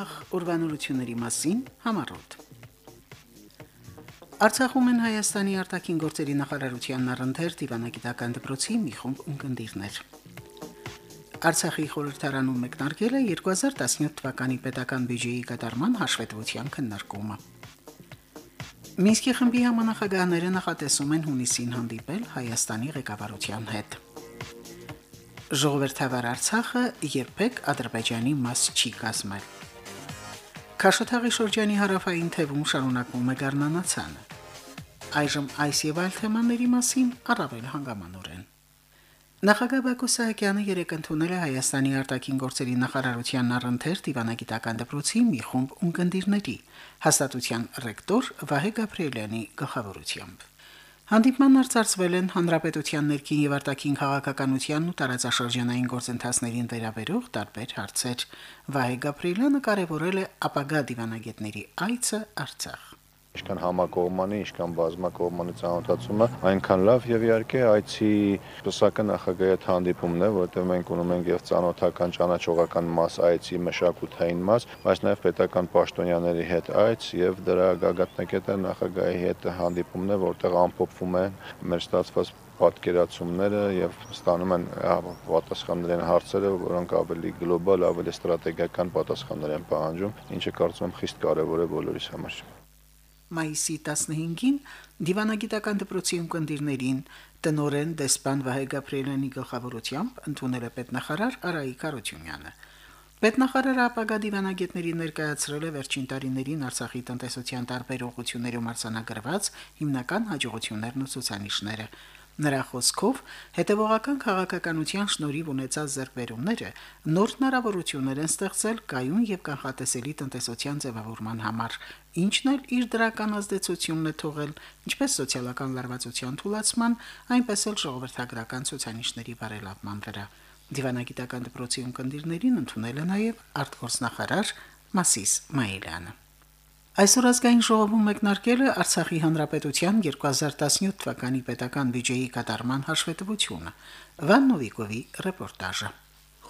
նախ ուրվանորությունների մասին համառոտ։ Արցախում են Հայաստանի արտաքին գործերի նախարարության առընթեր դիվանագիտական դպրոցի մի խումբ ունկնդիրներ։ Արցախի խորհրդարանում մեկնարկել է 2017 թվականի պետական բյուջեի կատարման հաշվետվության քննարկումը։ Մինսկի խմբի համանախագահները նախատեսում են հունիսին հանդիպել Հայաստանի ղեկավարության հետ։ Ժողովրդավար Արցախը երբեք Ադրբեջանի մաս չի կազմել։ Քաշաթաղի շրջանի հարավային թևում շարունակվում է գառնանացանը։ Այժմ այս եւ այլ թեմաների մասին առավել հանգամանորեն։ Նախագահ Բակո Սահակյանը երեկ ընդունել է Հայաստանի արտաքին գործերի նախարարության առընթեր դիվանագիտական դպրոցի մի խումբ ունկնդիրների հաստատության ռեկտոր Վահե Գաբրիելյանի գլխավորությամբ։ Հանդիպման արծարծվել են հանրապետության ներքին եւ արտաքին քաղաքականությանն ու տարածաշրջանային գործընթացներին վերաբերող տարբեր հարցեր։ Վահե Գաբրիելյանը կարևորել է ապագա դիվանագետների այցը Արցախ ինչքան համակողմանի, ինչքան բազմակողմանի ծանոթացումը, այնքան լավ եւ իհարկե այցի սպասակը նախագահի հետ հանդիպումն է, որտեղ մենք ունում ենք եւ ծանոթական ճանաչողական մաս այցի մշակութային մաս, բայց նաեւ պետական պաշտոնյաների հետ այց եւ դրա գագաթնակետը նախագահի հետ հանդիպումն է, որտեղ ամփոփվում է մեր ստացված պատկերացումները եւ ստանում են պատասխաններ են հարցերը, որոնք ավելի գլոբալ, ավելի ստրատեգիական պատասխաններ են պահանջում, ինչը կարծում եմ խիստ կարեւոր է բոլորիս համար մայիսի 15-ին դիվանագիտական դպրոցի ունկնդիրներին տնորեն դեսպան Վահե Գաբրիելյանի գլխավորությամբ ընդունել է պետնախարար Արայիկ Արությունյանը։ Պետնախարարը ապագա դիվանագետների ներկայացրել է վերջին տարիներին Արցախի տնտեսության տարբեր ուղղություններում արձանագրված հիմնական հաջողություններն ու ցուցանիշները, Նրա խոսքով հետևողական քաղաքականության շնորհիվ ունեցած ձեռքբերումները նոր հնարավորություններ են ստեղծել կայուն եւ կանխատեսելի տնտեսության ձևավորման համար, ինչն էլ իր դրական ազդեցությունն է թողել ինչպես սոցիալական լարվածության թուլացման, այնպես էլ ժողովրդագրական ցուցանիշների բարելավման վրա։ Դիվանագիտական դպրոցի ունկնդիրներին ընդունել է նաև արտգործնախարար Մասիս Մայիլյանը։ Այսօր ազգային ժողովում մեկնարկել է Արցախի հանրապետության 2017 թվականի պետական բյուջեի կատարման հաշվետվությունը։ Վաննովիկովի ռեպորտաժը։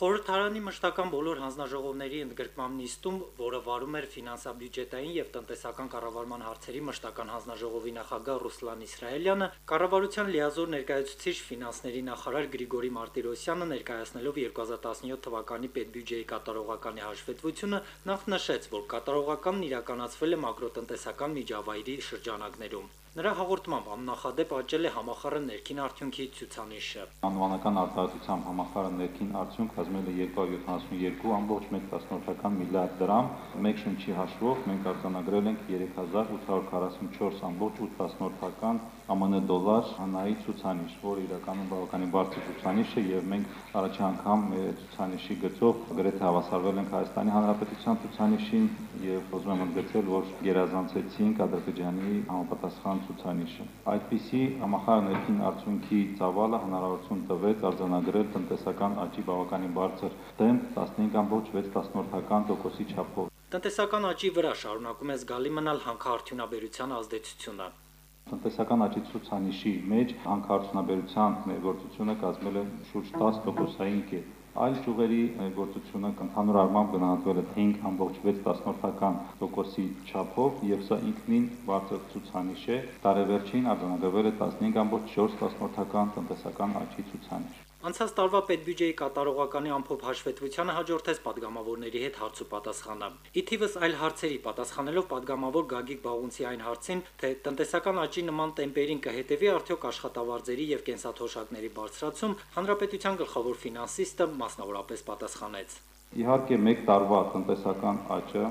Խորհրդարանի մշտական բոլոր հանձնաժողովների ընդգրկման նիստում, որը վարում էր ֆինանսա-բյուջետային եւ տնտեսական կառավարման հարցերի մշտական հանձնաժողովի նախագահ Ռուսլան Իսրայելյանը, կառավարության լիազոր ներկայացուցիչ ֆինանսների նախարար Գրիգորի Մարտիրոսյանը ներկայացնելով 2017 թվականի պետբյուջեի կատարողականի հաշվետվությունը նախ նշեց, որ կատարողականն իրականացվել է մակրոտնտեսական միջավայրի շրջանակներում։ Նրա հաղորդմամբ աննախադեպ աճել է համախառն ներքին արդյունքի ցուցանիշը։ Անվանական արտահայտությամբ համախառն ներքին արդյունք կազմել է 272.1 միլիարդ դրամ։ Մեկ շնչի հաշվով մենք արձանագրել ենք 3844.8 ԱՄՆ դոլար հանայի ցուցանիշ, որը իրականում բավականին բարձր ցուցանիշ է եւ մենք առաջի անգամ ցուցանիշի գծով գրեթե հավասարվել ենք Հայաստանի Հանրապետության ցուցանիշին եւ ուզում եմ ընդգծել, որ գերազանցեցինք Ադրբեջանի համապատասխան ցուցանիշը։ Այդպիսի համախառն ներքին արդյունքի ծավալը հնարավորություն տվեց արձանագրել տնտեսական աճի բավականին բարձր տեմպ 15.6%-ի չափով։ Տնտեսական աճի վրա շարունակում է զգալի մնալ հանքարդյունաբերության ազդեցությունը տնտեսական աճի ցուցանիշի մեջ հանքարդյունաբերության ներգործությունը կազմել է շուրջ 10%-ային կետ։ Այլ ճյուղերի գործությունը ընդհանուր առմամբ գնահատվել է 5.6%-ի չափով եւ սա ինքնին բարձր ցուցանիշ է։ Տարեվերջին արձանագրվել է 15.4%-ական տնտեսական աճի ցուցանիշ։ Անցած տարվա պետբյուջեի կատարողականի ամփոփ հաշվետվությանը հաջորդեց падգամավորների հետ հարց ու պատասխանը։ Ի թիվս այլ հարցերի պատասխանելով падգամավոր Գագիկ Բաղունցի այն հարցին, թե տնտեսական աճի նման տեմպերին կհետևի արդյոք աշխատավարձերի եւ կենսաթոշակների բարձրացում, հանրապետության գլխավոր ֆինանսիստը մասնավորապես պատասխանեց։ Իհարկե 1 տարվա տնտեսական աճը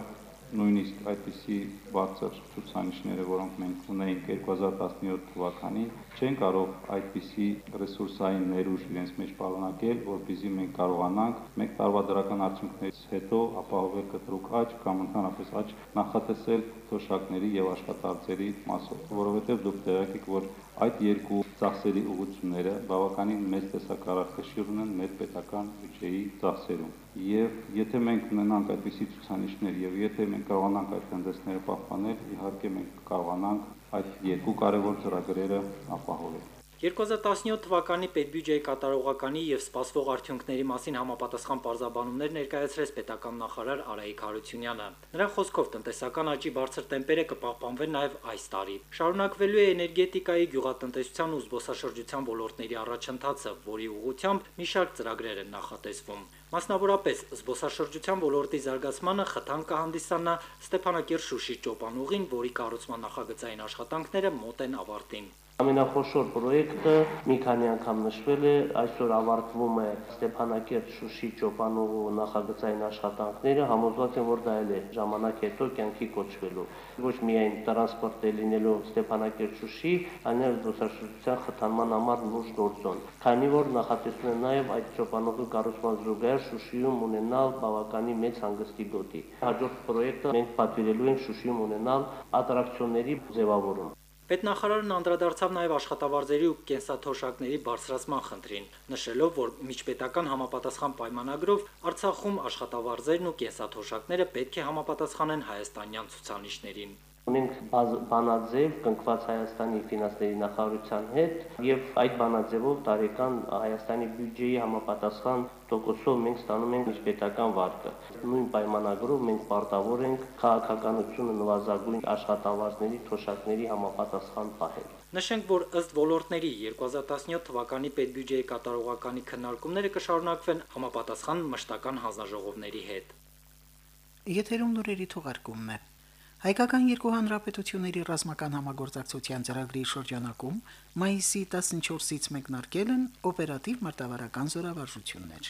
նույնիսկ այդպիսի բարձր ցուցանիշները, որոնք մենք ունեինք 2017 թվականին, չեն կարող այդպիսի ռեսուրսային ներուժ իրենց մեջ պարունակել, որպեսզի մենք կարողանանք մեկ տարվա դրական արդյունքներից հետո ապահովել կտրուկ աճ կամ ընդհանրապես աճ նախատեսել թոշակների եւ աշխատարձերի մասով, որովհետեւ դուք տեղյակ եք, որ այդ երկու ծախսերի ուղղությունները բավականին մեծ տեսակարարքշիռ ունեն մեր պետական բյուջեի ծախսերում։ Եվ եթե մենք ունենանք այդպիսի ցուցանիշներ եւ եթե մենք կարողանանք այդ տենդենսները պահպանել, իհարկե մենք կարողանանք այդ երկու կարևոր ծրագրերը ապահովել։ 2017 թվականի պետբյուջեի կատարողականի եւ սպասվող արդյունքների մասին համապատասխան պարզաբանումներ ներկայացրեց պետական նախարար Արայիկ Հարությունյանը։ Նրա խոսքով տնտեսական աճի բարձր տեմպերը կպահպանվեն նաեւ այս տարի։ Շարունակվելու է էներգետիկայի, գյուղատնտեսության ու զբոսաշրջության ոլորտների առաջընթացը, որի ուղղությամբ մի շարք ծրագրեր են նախատեսվում։ Մասնավորապես զբոսաշրջության ոլորտի զարգացմանը խթան կհանդիսանա Ստեփանակերտ-Շուշի ճոպանուղին, որի կառուցման նախագծային աշխատանքները մոտ են ավարտին։ Ամենախոշոր պրոյեկտը մի քանի անգամ նշվել է, այսօր ավարտվում է Ստեփանակերտ Շուշի ճոպանուղու նախագծային աշխատանքները, համոզված եմ, որ դա էլ է ժամանակ հետո կյանքի կոչվելու։ Ոչ միայն տրանսպորտ է լինելու Ստեփանակերտ Շուշի, այլև զբոսաշրջության խթանման համար լուրջ գործոն։ Քանի որ նախատեսվում է նաև այդ ճոպանուղու կառուցման զուգահեռ Շուշիում ունենալ բավականին մեծ հանգստի գոտի։ Հաջորդ պրոյեկտը մենք պատվիրելու ենք Շուշիում ունենալ ատրակցիոնների ձևավորում։ Պետնախարարն անդրադարձավ նաև աշխատավարձերի ու կենսաթոշակների բարձրացման խնդրին, նշելով, որ միջպետական համապատասխան պայմանագրով Արցախում աշխատավարձերն ու կենսաթոշակները պետք է համապատասխանեն հայաստանյան ցուցանիշներին ունենք բանաձև կնքված Հայաստանի ֆինանսների նախարարության հետ եւ այդ բանաձևով տարեկան Հայաստանի բյուջեի համապատասխան տոկոսով մենք ստանում ենք միջպետական վարկը։ Նույն պայմանագրով մենք պարտավոր ենք քաղաքականությունը նվազագույն աշխատավարձների թոշակների համապատասխան պահել։ Նշենք, որ ըստ ոլորտների 2017 թվականի պետբյուջեի կատարողականի քննարկումները կշարունակվեն համապատասխան մշտական հանձնաժողովների հետ։ Եթերում նորերի թողարկումն է։ Հայկական երկու հանրապետությունների ռազմական համագործակցության ծրագրի շրջանակում մայիսի 14-ից մեկնարկել են օպերատիվ մարտավարական զորավարժություններ,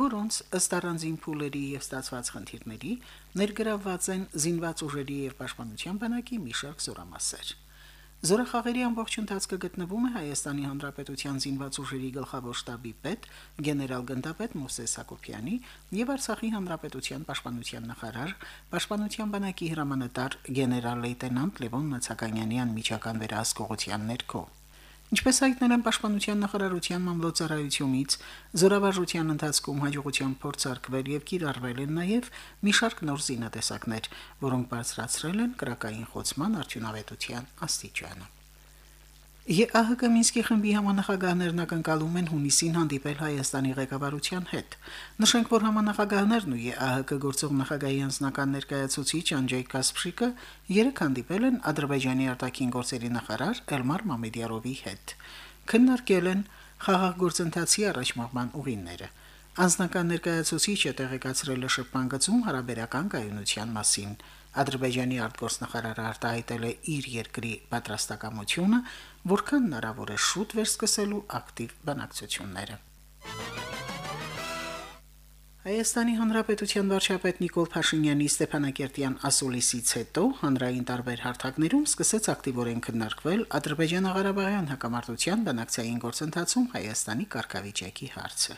որոնց ըստ առանձին փուլերի եւ ստացված խնդիրների ներգրավված են զինված ուժերի եւ պաշտպանության բանակի մի շարք զորամասեր։ Զորախաղերի ամբողջ ընթացքը գտնվում է Հայաստանի Հանրապետության զինված ուժերի գլխավոր շտաբի պետ գեներալ գնդապետ Մովսես Հակոբյանի եւ Արցախի Հանրապետության պաշտպանության նախարար, պաշտպանության բանակի հրամանատար գեներալ լեյտենանտ Լևոն Նացականյանի անմիջական վերահսկողության ներքո։ Ինչպես հայտնել են Պաշտպանության նախարարության մամլոյցարայությունից, զորավարժության ընթացքում հաջողությամբ փորձարկվել եւ կիրառվել են նաեւ մի շարք նոր զինատեսակներ, որոնք բարձրացրել են քրակային խոցման արդյունավետության աստիճանը։ ԵԱՀԿ Մինսկի խմբի համանախագահներն ակնկալում են հունիսին հանդիպել Հայաստանի ղեկավարության հետ։ Նշենք, որ համանախագահներն ու ԵԱՀԿ գործող նախագահի անձնական ներկայացուցիչ Անջեյ Կասպշիկը երեք հանդիպել են Ադրբեջանի արտաքին գործերի նախարար Էլմար Մամեդյարովի հետ։ Քննարկել են խաղաղ գործընթացի առաջմաղման ուղիները։ Անձնական ներկայացուցիչը տեղեկացրել է շփման գծում հարաբերական կայունության մասին։ Ադրբեջանի արտգործնախարարը արտահայտել է իր երկրի պատրաստակամությունը, որքան հնարավոր է շուտ վերսկսելու ակտիվ բանակցությունները։ Հայաստանի Հանրապետության վարչապետ Նիկոլ Փաշինյանի Ստեփանակերտյան ասուլիսից հետո հանրային տարբեր հարթակներում սկսեց ակտիվորեն քննարկվել Ադրբեջանա-Ղարաբաղյան հակամարտության բանակցային գործընթացում Հայաստանի կարգավիճակի հարցը։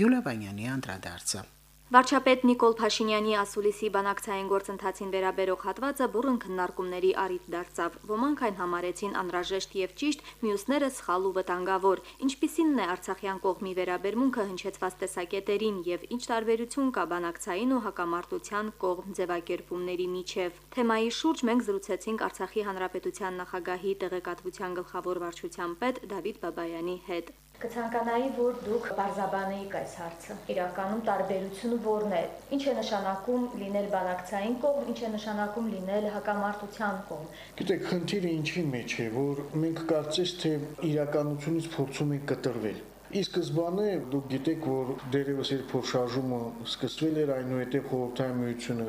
Յուլիա Վանյանի անդրադարձը։ Վարչապետ Նիկոլ Փաշինյանի ասուլիսի բանակցային գործընթացին վերաբերող հատվածը բուրըն քննարկումների առիթ դարձավ։ Ոմանք այն համարեցին անհրաժեշտ եւ ճիշտ, մյուսները սխալ ու վտանգավոր։ Ինչպիսին է Արցախյան կողմի վերաբերմունքը հնչեցված տեսակետերին եւ ինչ տարբերություն կա բանակցային ու հակամարտության կողմ ձևակերպումների միջև։ Թեմայի շուրջ մենք զրուցեցինք Արցախի հանրապետության նախագահի տեղեկատվության գլխավոր վարչության պետ Դավիթ Բաբայանի հետ։ Կցանկանայի, որ դուք բարձաբանեիք այս հարցը։ Իրականում տարբերությունը ո՞րն է։ Ինչ է նշանակում լինել բանակցային կողմ, ինչ է նշանակում լինել հակամարտության կողմ։ Գիտեք, խնդիրը ինչի մեջ է, որ մենք կարծես թե իրականությունից փորձում ենք կտրվել։ Ի սկզբանե դուք գիտեք, որ դերևս երբ փոխշարժումը սկսվել էր, այնուհետև խորհրդային միությունը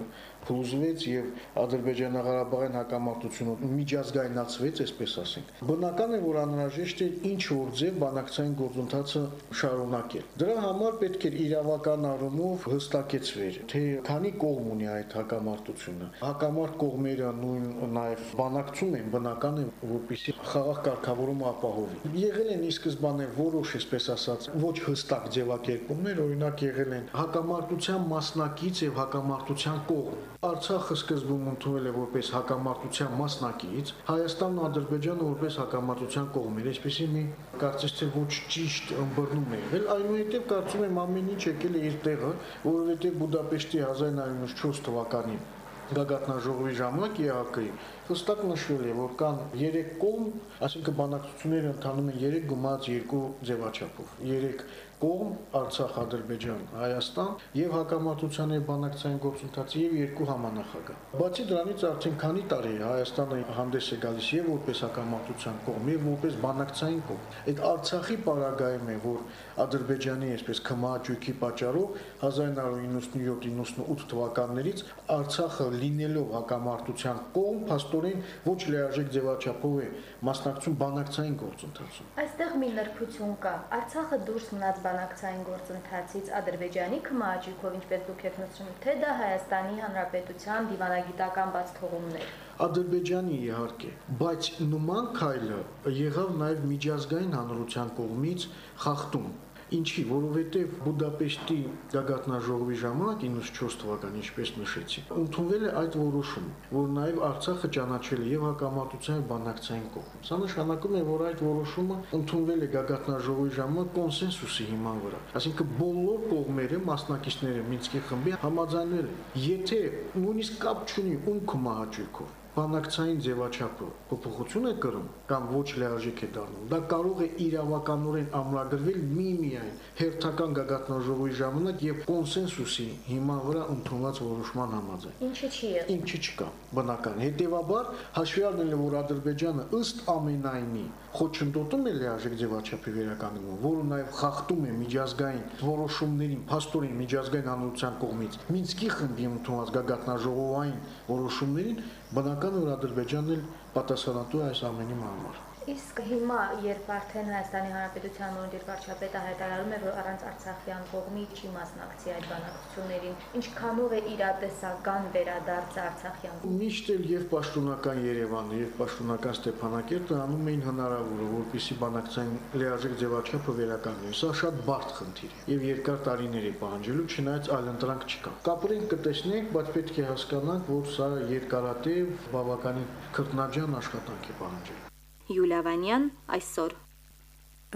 փլուզվեց եւ Ադրբեջանա-Ղարաբաղյան հակամարտությունը միջազգայնացվեց, այսպես ասենք։ Բնական է, որ անհրաժեշտ է ինչ որ ձև բանակցային գործընթացը շարունակել։ Դրա համար պետք է իրավական առումով հստակեցվեր, թե քանի կողմ ունի այդ հակամարտությունը։ Հակամարտ կողմերը նույն նաեւ բանակցում են, բնական է, որպեսզի խաղաղ կարգավորումը ապահովի։ Եղել են ի սկզբանե որոշ, այսպես ասած, ոչ հստակ ձևակերպումներ, օրինակ եղել են հակամարտության մասնակից եւ հակամարտության կողմ Արցախը սկզբում ընդունել է որպես հակամարտության մասնակից, Հայաստանն Ադրբեջանը որպես հակամարտության կողմեր, այսպեսի մի կարծես թե ոչ ճիշտ ըմբռնում է եղել, այնուհետև կարծում եմ ամեն ինչ եկել է իր տեղը, որովհետև Բուդապեշտի 1994 թվականի գագաթնաժողովի ժամանակ ԵԱԿ-ի հստակ նշվել է, որ կան 3 կողմ, այսինքն բանակցությունները ընթանում են 3 գումարած 2 ձևաչափով։ 3 կողմ Արցախ, Ադրբեջան, Հայաստան եւ հակամարտության եւ բանակցային գործընթացի եւ երկու համանախագահ։ Բացի դրանից արդեն քանի տարի Հայաստանը հանդես է գալիս եւ որպես հակամարտության կողմ եւ որպես բանակցային կողմ։ Այդ Արցախի պարագայում է, որ Ադրբեջանի այսպես քմահաճույքի պատճառով 1997-98 թվականներից Արցախը լինելով հակամարտության կողմ, փաստորեն ոչ լիարժեք ձևաչափով է մասնակցում բանակցային գործընթացում։ Այստեղ մի նրբություն կա։ Արցախը դուրս մնաց բանակցային գործընթացից Ադրբեջանի քմահաճույքով, ինչպես դուք եք նշում, թե դա Հայաստանի Հանրապետության դիվանագիտական բաց թողումներ։ Ադրբեջանի իհարկե, բայց նման քայլը եղավ նաև միջազգային հանրության կողմից խախտում Ինչի, որովհետև Բուդապեշտի գագաթնաժողովի ժամանակ 94 թվականին, ինչպես նշեցի, ընդունվել է այդ որոշումը, որ նաև Արցախը ճանաչել է եւ հակամարտության բանակցային կողմ։ Սա նշանակում է, որ այդ որոշումը ընդունվել է գագաթնաժողովի ժամանակ կոնսենսուսի հիման վրա։ Այսինքն բոլոր կողմերը, մասնակիցները Մինսկի խմբի համաձայնել են։ Եթե նույնիսկ կապ չունի ում կմահաճույքով բանակցային ձևաչափը փոփոխություն է կրում կամ ոչ լիարժեք է դառնում, դա կարող է իրավականորեն ամրագրվել միմիայն հերթական գագաթնաժողովի ժամանակ եւ կոնսենսուսի հիման վրա ընդունված որոշման համաձայն։ Ինչը չի եղել։ Ինչը չկա, բնական։ Հետևաբար հաշվի առնելով որ Ադրբեջանը ըստ ամենայնի խոչընդոտում է լիարժեք ձևաչափի վերականգնումը, որը նաև խախտում է միջազգային որոշումներին, փաստորեն միջազգային հանրության կողմից Մինսկի խմբի ընդունած գագաթնաժողովային որոշումներին, բնական որ Ադրբեջանն էլ պատասխանատու է այս ամենի համար։ Իսկ հիմա, երբ արդեն Հայաստանի Հանրապետության նոր վարչապետը հայտարարում է, որ առանց Արցախյան կողմի չի մասնակցի այդ բանակցություններին, ինչքանով է իրատեսական վերադարձը Արցախյան։ Միշտ էլ եւ պաշտոնական Երևանը եւ պաշտոնական Ստեփանակերտը անում էին հնարավորը, որպեսի բանակցային լիարժեք ձևաչափը վերականգնվի։ Սա շատ բարդ խնդիր է եւ երկար տարիներ է պահանջելու, չնայած այլընտրանք չկա։ Կապրենք կտեսնենք, բայց պետք է հասկանանք, որ սա երկարատև բավականին քրտնաջան աշխատանք է պահանջել։ Յուլիա Վանյան այսօր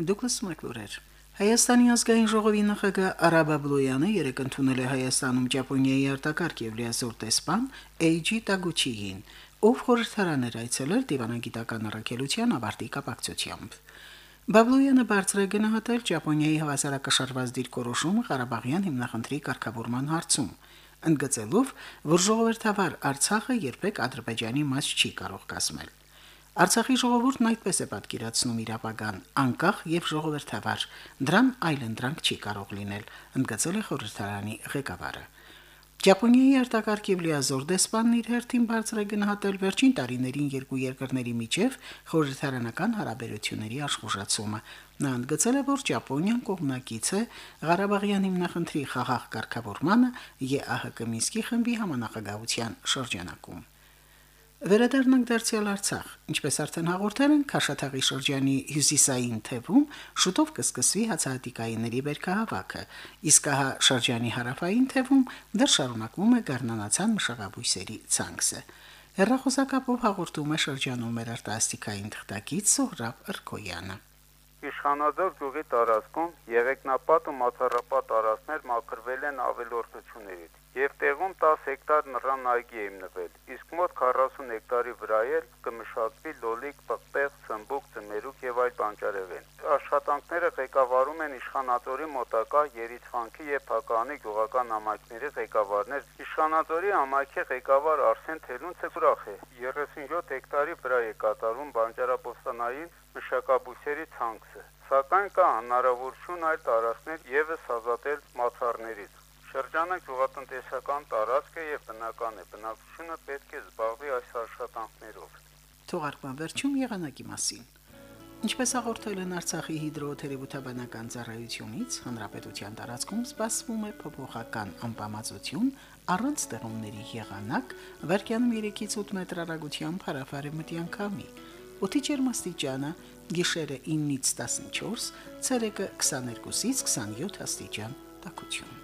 Դուկլաս Մակլուրեր Հայաստանի ազգային ժողովի նախագահ Արա Բաբլոյանը երեկ ընդունել է Հայաստանում Ճապոնիայի արտակարգ եւ լիազոր տեսփան Էիջի Տագուչիին, ով խորհրդարան էր այցելել դիվանագիտական առաքելության ավարտի կապակցությամբ։ Բաբլոյանը բարձր է գնահատել Ճապոնիայի հավասարակշռված դիրքորոշումը Ղարաբաղյան հիմնախնդրի կարգավորման հարցում, ընդգծելով, որ ժողովրդավար Արցախը երբեք Ադրբեջանի մաս չի կարող կազմել։ Արցախի ժողովուրդն այդպես է պատկերացնում իր ապագան, անկախ եւ ժողովրդավար։ Դրան այլընտրանք չի կարող լինել, ընդգծել է խորհրդարանի ղեկավարը։ Ճապոնիայի արտակարգ եւ լիազոր դեսպանն իր հերթին բարձր է գնահատել վերջին տարիներին երկու երկրների միջև խորհրդարանական հարաբերությունների աշխուժացումը։ Նա ընդգծել է, որ Ճապոնիան կողմնակից է Ղարաբաղյան հիմնախնդրի խաղաղ կարգավորմանը ԵԱՀԿ Մինսկի խմբի համանախագահության շրջանակում։ Վերադառնանք դարձյալ Արցախ։ Ինչպես արդեն հաղորդել են, Քաշաթաղի շրջանի հյուսիսային թևում շուտով կսկսվի հացահատիկայիների βέρքահավաքը, իսկ հա շրջանի հարավային թևում դեռ շարունակվում է գառնանացան մշակաբույսերի ցանքսը։ Հերրախոսակապով հաղորդում է շրջանում մեր արտասթիկային թղթակից Սոհրաբ Ըրքոյանը։ Իշխանադոր գյուղի տարածքում եղեկնապատ ու մացառապատ տարածքներ մաքրվել են ավելորդություններից եւ տեղում 10 հեկտար նռան այգի է հիմնվել, իսկ մոտ 40 հեկտարի վրա էլ կմշակվի լոլիկ, պղպեղ, ցմբուկ, ծմերուկ եւ այլ բանջարեղեն։ Աշխատանքները ղեկավարում են իշխանատորի մոտակա Երիցվանքի եւ Փականի գյուղական համայնքների ղեկավարներ։ Իշխանատորի համայնքի ղեկավար Արսեն Թելունցը ուրախ է. 37 հեկտարի վրա է կատարում բանջարաբոստանային մշակաբույսերի ցանքսը։ Սակայն կա հնարավորություն այլ տարածքներ եւս ազատել մացառներից։ Շրջանը գյուղատնտեսական տարածք է եւ բնական է։ Բնակչությունը պետք է զբաղվի այս աշխատանքներով։ Թողարկման վերջում եղանակի մասին։ Ինչպես հաղորդել են Արցախի հիդրոթերապևտաբանական ծառայությունից, հանրապետության տարածքում սպասվում է փոփոխական անբավարարություն առանց ստեղումների եղանակ, վարկյանում 3-ից 8 մետր հեռագությամբ հարավարեմտյան քամի։ Օդի ջերմաստիճանը՝ գիշերը 9-ից 14, ցերեկը 22-ից 27 աստիճան տաքություն։